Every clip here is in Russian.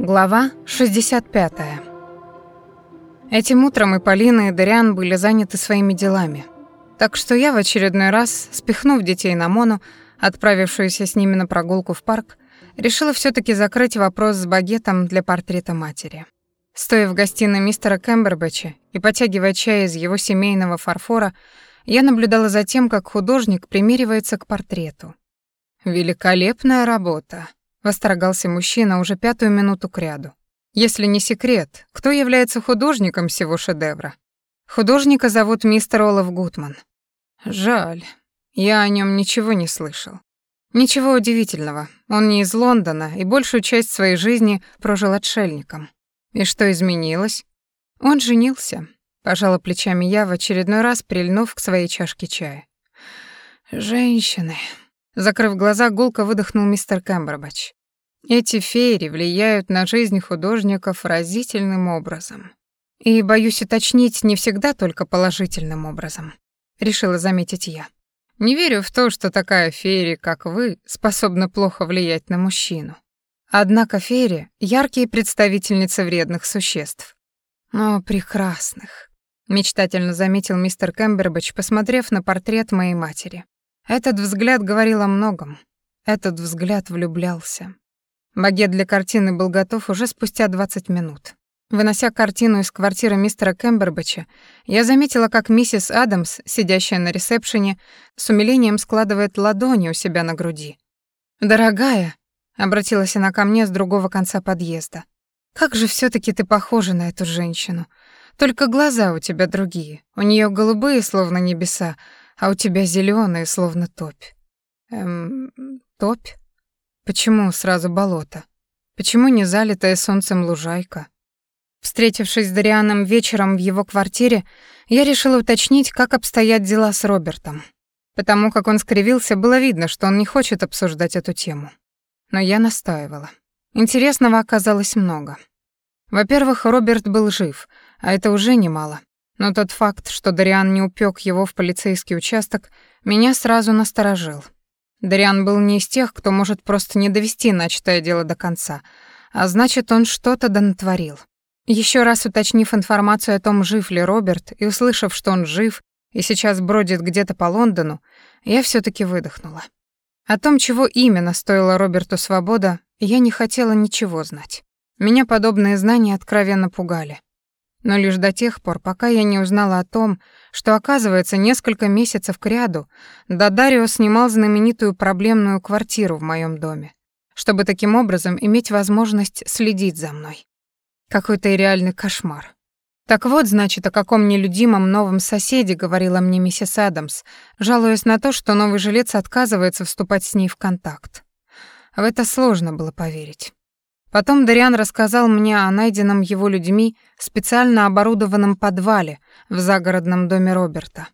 Глава 65. Этим утром и Полина, и Дариан были заняты своими делами. Так что я в очередной раз, спихнув детей на Мону, отправившуюся с ними на прогулку в парк, решила все таки закрыть вопрос с багетом для портрета матери. Стоя в гостиной мистера Кэмбербэтча и потягивая чай из его семейного фарфора, я наблюдала за тем, как художник примеривается к портрету. «Великолепная работа», — восторгался мужчина уже пятую минуту кряду. «Если не секрет, кто является художником всего шедевра?» Художника зовут мистер Олаф Гутман. Жаль, я о нем ничего не слышал. Ничего удивительного, он не из Лондона и большую часть своей жизни прожил отшельником. И что изменилось? Он женился. Пожала плечами я в очередной раз, прильнув к своей чашке чая. Женщины. Закрыв глаза, гулко выдохнул мистер Кэмбербач. Эти феери влияют на жизнь художников разительным образом. И, боюсь уточнить, не всегда только положительным образом. Решила заметить я. Не верю в то, что такая феери, как вы, способна плохо влиять на мужчину. Однако феери — яркие представительницы вредных существ. Но прекрасных, мечтательно заметил мистер Кэмбербэтч, посмотрев на портрет моей матери. Этот взгляд говорил о многом. Этот взгляд влюблялся. Багет для картины был готов уже спустя 20 минут. Вынося картину из квартиры мистера Кэмбербэтча, я заметила, как миссис Адамс, сидящая на ресепшене, с умилением складывает ладони у себя на груди. «Дорогая», Обратилась она ко мне с другого конца подъезда. «Как же все таки ты похожа на эту женщину. Только глаза у тебя другие. У нее голубые, словно небеса, а у тебя зеленые, словно топь». «Эм, топь? Почему сразу болото? Почему не залитая солнцем лужайка?» Встретившись с Дарианом вечером в его квартире, я решила уточнить, как обстоят дела с Робертом. Потому как он скривился, было видно, что он не хочет обсуждать эту тему но я настаивала. Интересного оказалось много. Во-первых, Роберт был жив, а это уже немало. Но тот факт, что Дариан не упёк его в полицейский участок, меня сразу насторожил. Дариан был не из тех, кто может просто не довести начатое дело до конца, а значит, он что-то донатворил. Еще раз уточнив информацию о том, жив ли Роберт, и услышав, что он жив и сейчас бродит где-то по Лондону, я все таки выдохнула. О том, чего именно стоила Роберту свобода, я не хотела ничего знать. Меня подобные знания откровенно пугали. Но лишь до тех пор, пока я не узнала о том, что, оказывается, несколько месяцев кряду Дадарио снимал знаменитую проблемную квартиру в моем доме, чтобы таким образом иметь возможность следить за мной. Какой-то реальный кошмар. Так вот, значит, о каком нелюдимом новом соседе говорила мне миссис Адамс, жалуясь на то, что новый жилец отказывается вступать с ней в контакт. В это сложно было поверить. Потом Дариан рассказал мне о найденном его людьми специально оборудованном подвале в загородном доме Роберта,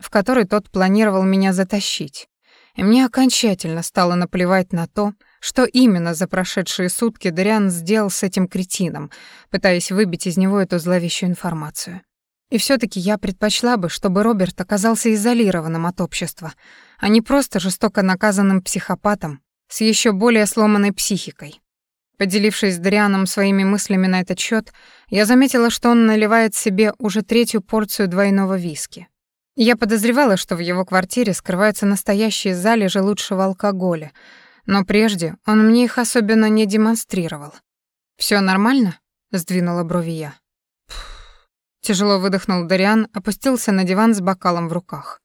в который тот планировал меня затащить. И мне окончательно стало наплевать на то, что именно за прошедшие сутки Дариан сделал с этим кретином, пытаясь выбить из него эту зловещую информацию? И все таки я предпочла бы, чтобы Роберт оказался изолированным от общества, а не просто жестоко наказанным психопатом с еще более сломанной психикой. Поделившись с Дарианом своими мыслями на этот счет, я заметила, что он наливает себе уже третью порцию двойного виски. Я подозревала, что в его квартире скрываются настоящие залежи лучшего алкоголя, но прежде он мне их особенно не демонстрировал. Все нормально?» — сдвинула брови я. Тяжело выдохнул Дариан, опустился на диван с бокалом в руках.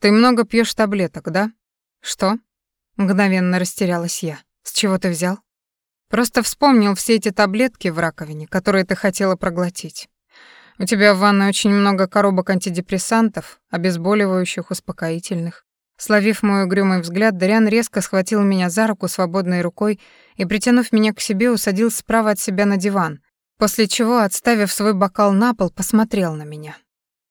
«Ты много пьешь таблеток, да?» «Что?» — мгновенно растерялась я. «С чего ты взял?» «Просто вспомнил все эти таблетки в раковине, которые ты хотела проглотить. У тебя в ванной очень много коробок антидепрессантов, обезболивающих, успокоительных. Словив мой угрюмый взгляд, Дариан резко схватил меня за руку свободной рукой и, притянув меня к себе, усадил справа от себя на диван, после чего, отставив свой бокал на пол, посмотрел на меня.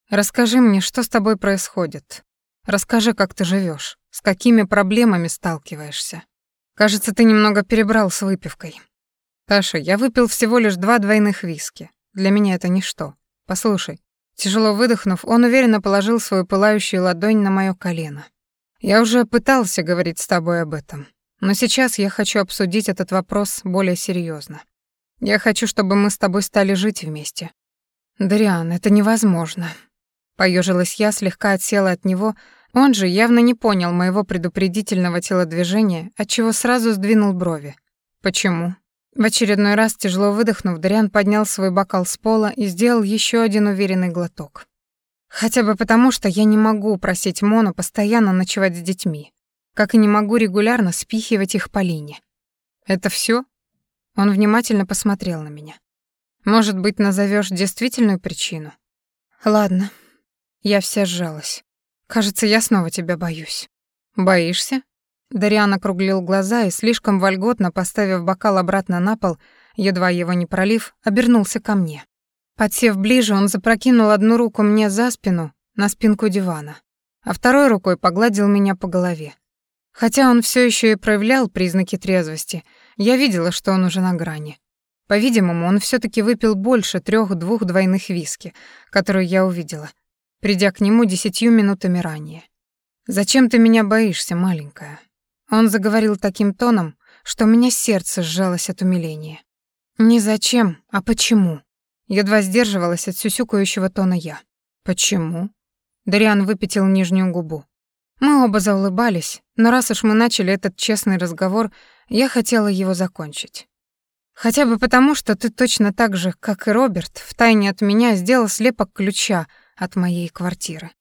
«Расскажи мне, что с тобой происходит? Расскажи, как ты живешь, с какими проблемами сталкиваешься. Кажется, ты немного перебрал с выпивкой. Таша, я выпил всего лишь два двойных виски. Для меня это ничто. Послушай». Тяжело выдохнув, он уверенно положил свою пылающую ладонь на моё колено. Я уже пытался говорить с тобой об этом, но сейчас я хочу обсудить этот вопрос более серьезно. Я хочу, чтобы мы с тобой стали жить вместе. Дариан, это невозможно. Поежилась я, слегка отсела от него. Он же явно не понял моего предупредительного телодвижения, отчего сразу сдвинул брови. Почему? В очередной раз, тяжело выдохнув, Дариан поднял свой бокал с пола и сделал еще один уверенный глоток. Хотя бы потому, что я не могу просить Мону постоянно ночевать с детьми, как и не могу регулярно спихивать их по линии. Это все? Он внимательно посмотрел на меня. Может быть, назовешь действительную причину? Ладно. Я вся сжалась. Кажется, я снова тебя боюсь. Боишься? Дариан округлил глаза и, слишком вольготно поставив бокал обратно на пол, едва его не пролив, обернулся ко мне. Подсев ближе, он запрокинул одну руку мне за спину, на спинку дивана, а второй рукой погладил меня по голове. Хотя он все еще и проявлял признаки трезвости, я видела, что он уже на грани. По-видимому, он все таки выпил больше трех-двух двойных виски, которые я увидела, придя к нему десятью минутами ранее. «Зачем ты меня боишься, маленькая?» Он заговорил таким тоном, что у меня сердце сжалось от умиления. «Не зачем, а почему?» Едва сдерживалась от сюсюкающего тона я. «Почему?» Дариан выпятил нижнюю губу. Мы оба заулыбались, но раз уж мы начали этот честный разговор, я хотела его закончить. Хотя бы потому, что ты точно так же, как и Роберт, втайне от меня сделал слепок ключа от моей квартиры.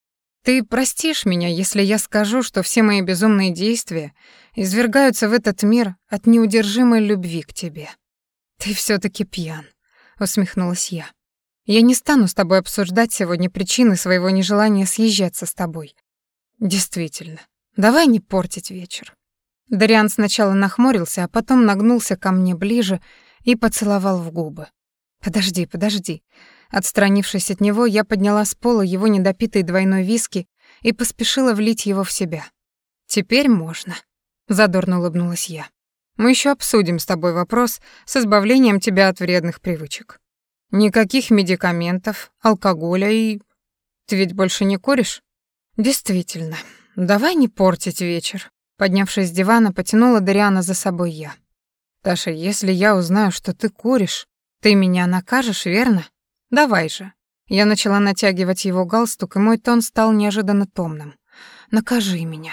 Ты простишь меня, если я скажу, что все мои безумные действия извергаются в этот мир от неудержимой любви к тебе. Ты все таки пьян усмехнулась я. Я не стану с тобой обсуждать сегодня причины своего нежелания съезжаться с тобой. Действительно, давай не портить вечер. Дариан сначала нахмурился, а потом нагнулся ко мне ближе и поцеловал в губы. Подожди, подожди. Отстранившись от него, я подняла с пола его недопитый двойной виски и поспешила влить его в себя. Теперь можно, задорно улыбнулась я. Мы еще обсудим с тобой вопрос с избавлением тебя от вредных привычек. Никаких медикаментов, алкоголя и... Ты ведь больше не куришь? Действительно. Давай не портить вечер. Поднявшись с дивана, потянула Дариана за собой я. Таша, если я узнаю, что ты куришь, ты меня накажешь, верно? Давай же. Я начала натягивать его галстук, и мой тон стал неожиданно томным. Накажи меня.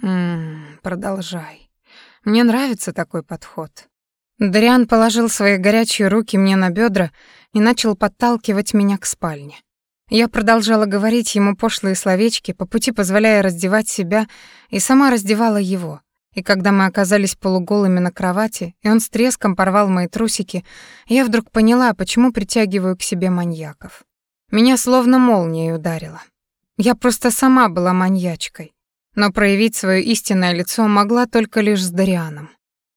Ммм, продолжай. Мне нравится такой подход. Дариан положил свои горячие руки мне на бедра и начал подталкивать меня к спальне. Я продолжала говорить ему пошлые словечки, по пути позволяя раздевать себя, и сама раздевала его. И когда мы оказались полуголыми на кровати, и он с треском порвал мои трусики, я вдруг поняла, почему притягиваю к себе маньяков. Меня словно молнией ударило. Я просто сама была маньячкой но проявить свое истинное лицо могла только лишь с Дарианом.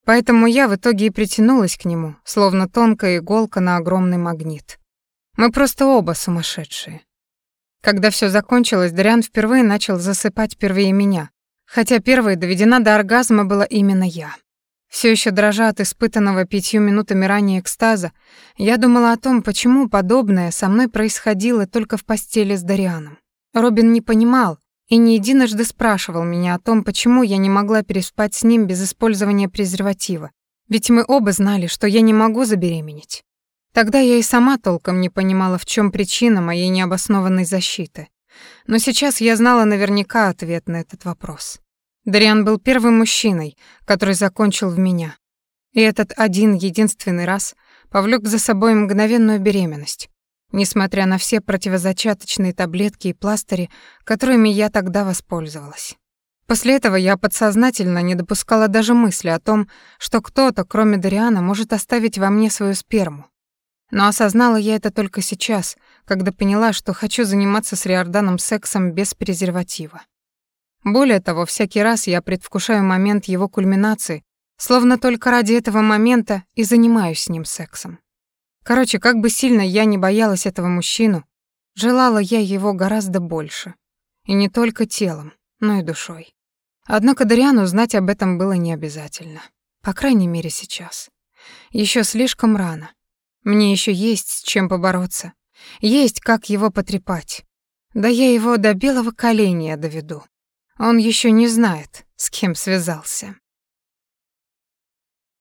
Поэтому я в итоге и притянулась к нему, словно тонкая иголка на огромный магнит. Мы просто оба сумасшедшие. Когда все закончилось, Дариан впервые начал засыпать первее меня, хотя первой доведена до оргазма была именно я. Все еще дрожа от испытанного пятью минутами ранее экстаза, я думала о том, почему подобное со мной происходило только в постели с Дарианом. Робин не понимал, и не единожды спрашивал меня о том, почему я не могла переспать с ним без использования презерватива. Ведь мы оба знали, что я не могу забеременеть. Тогда я и сама толком не понимала, в чем причина моей необоснованной защиты. Но сейчас я знала наверняка ответ на этот вопрос. Дариан был первым мужчиной, который закончил в меня. И этот один единственный раз повлек за собой мгновенную беременность, несмотря на все противозачаточные таблетки и пластыри, которыми я тогда воспользовалась. После этого я подсознательно не допускала даже мысли о том, что кто-то, кроме Дариана, может оставить во мне свою сперму. Но осознала я это только сейчас, когда поняла, что хочу заниматься с Риорданом сексом без презерватива. Более того, всякий раз я предвкушаю момент его кульминации, словно только ради этого момента и занимаюсь с ним сексом. Короче, как бы сильно я не боялась этого мужчину, желала я его гораздо больше. И не только телом, но и душой. Однако Дариану знать об этом было не обязательно. По крайней мере, сейчас. Еще слишком рано. Мне еще есть с чем побороться. Есть как его потрепать. Да я его до белого коленя доведу. Он еще не знает, с кем связался.